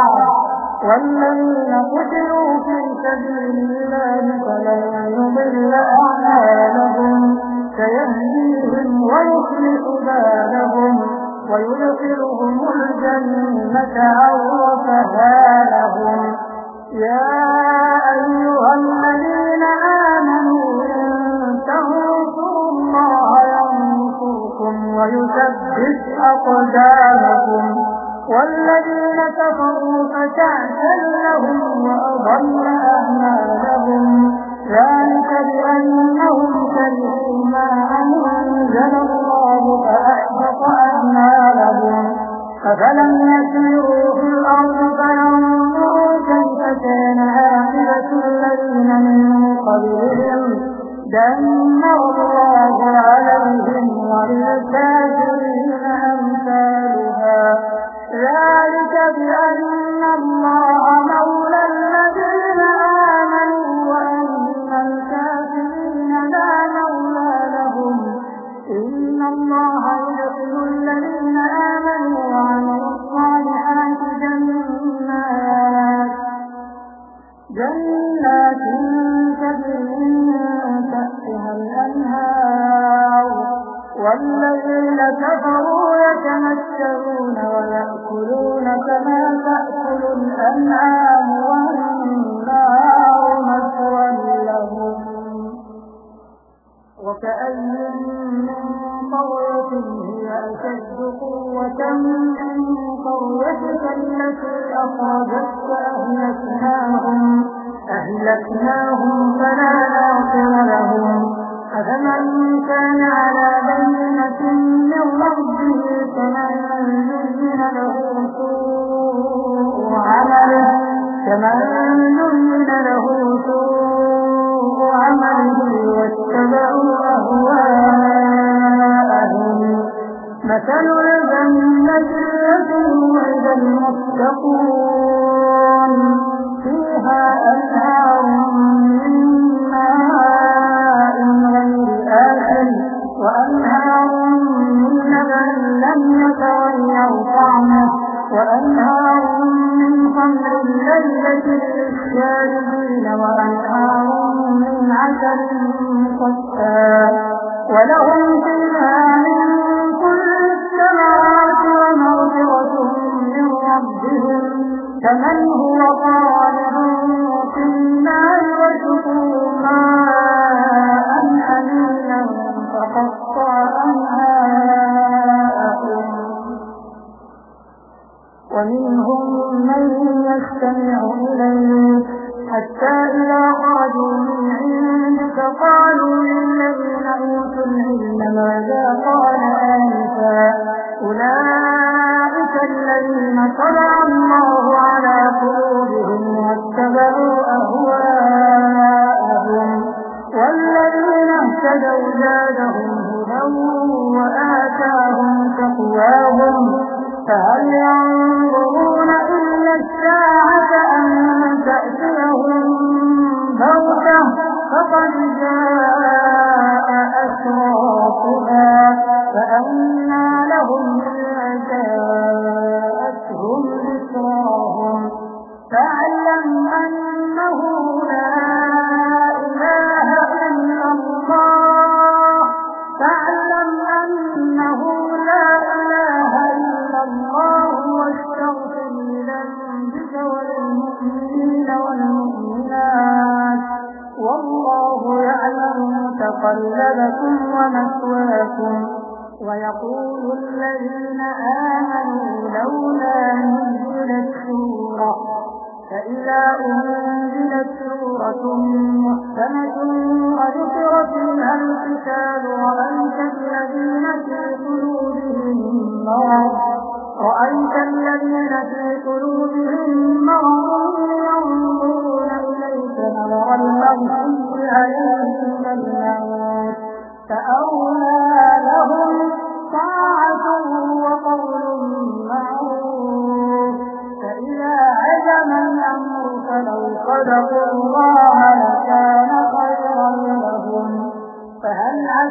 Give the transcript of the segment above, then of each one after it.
ببعض والذين قتلوا في سبيل الله فلن يضل أعمالهم. سيهديهم ويصلح بالهم ويدخلهم الجنة عرفها لهم. يا أيها الذين آمنوا إن تنصروا الله ينصركم ويثبت أقدامكم. والذين كفروا فتعسا لهم وأضل أعمالهم. ذلك بأنهم كرهوا ما أنزل الله فأحبط أعمالهم. أفلم يسيروا جنات تجري من تحتها الأنهار والذين كفروا يتمثلون ويأكلون كما تأكل الأنعام والنار مثوى لهم. وكأي من قرية أشد قوة من قريتك التي أخرجتك أهلكناهم؟ أهلكناهم فلا ناصر لهم. أفمن كان على بينة من ربه كمن زين له سوء عمله. كمن زين له سوء عمله واتبعوا أهواءهم مثل الجنة التي وعد المتقون فيها أنهار من وأنهار من لبن لم يتغير طعمه وأنهار من خمر لذة للشاربين وأنهار من عسل مسكى ولهم فيها الذين طبع الله على قلوبهم واتبعوا أهواءهم والذين اهتدوا زادهم هدى وآتاهم تقواهم فهل ينظرون إلا الساعة أن تأتيهم بغتة؟ فقد جاء أشراطها فأنى لهم أنه متقلبكم ومثواكم ويقول الذين آمنوا لولا نزلت سورة فإذا أنزلت سورة محسنة وذكر فيها القتال رأيت الذين في قلوبهم مرض. رأيت الذين في قلوبهم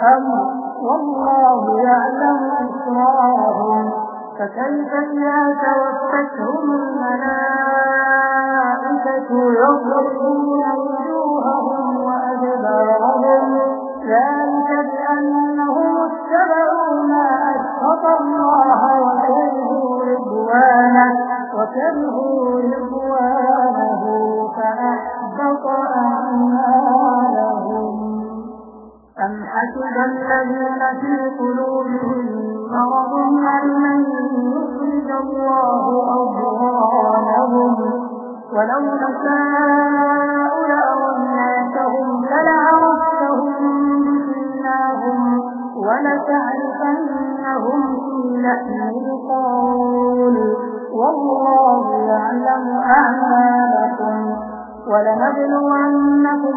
الأمر والله يعلم إسرارهم؟ فكيف إذا توفتهم الملائكة يضربون وجوههم وأدبارهم؟ ذلك بأنهم اتبعوا ما أسخط الله وكرهوا رضوانه وكرهوا رضوانه الذين في قلوبهم مرض أن لن يخرج الله أضغانهم. ولو نشاء لأرناكهم فلعرفتهم بسيماهم ولتعرفنهم في لحن القول. والله يعلم أعمالكم. ولنبلونكم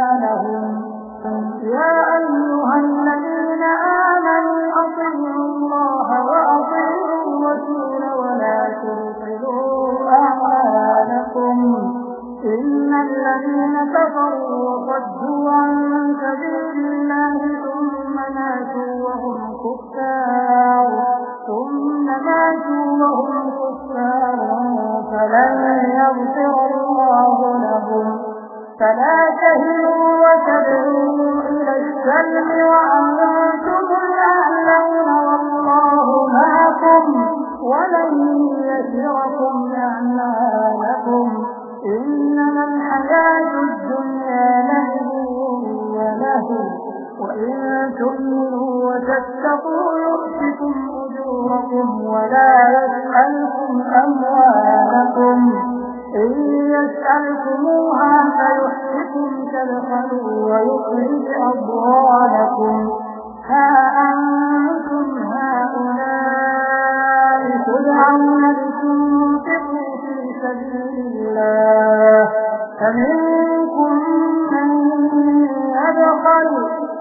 فلا تهنوا وتدعوا إلى السلم وأنتم الأعلون والله معكم ولن يسركم أعمالكم. إنما الحياة الدنيا لهو وله وإن تؤمنوا وتتقوا يؤتكم أجوركم ولا يسألكم أموالكم إن يسألكموها فيحفكم تبخلوا ويخرج أضوانكم ها أنتم هؤلاء تدعون لتنفقوا في سبيل الله. فمنكم من يبخل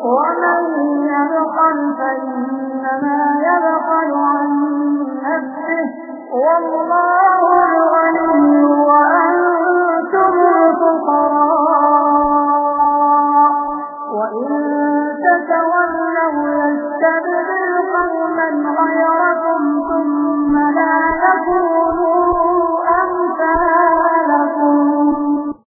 ومن يبخل فإنما يبخل عن نفسه. والله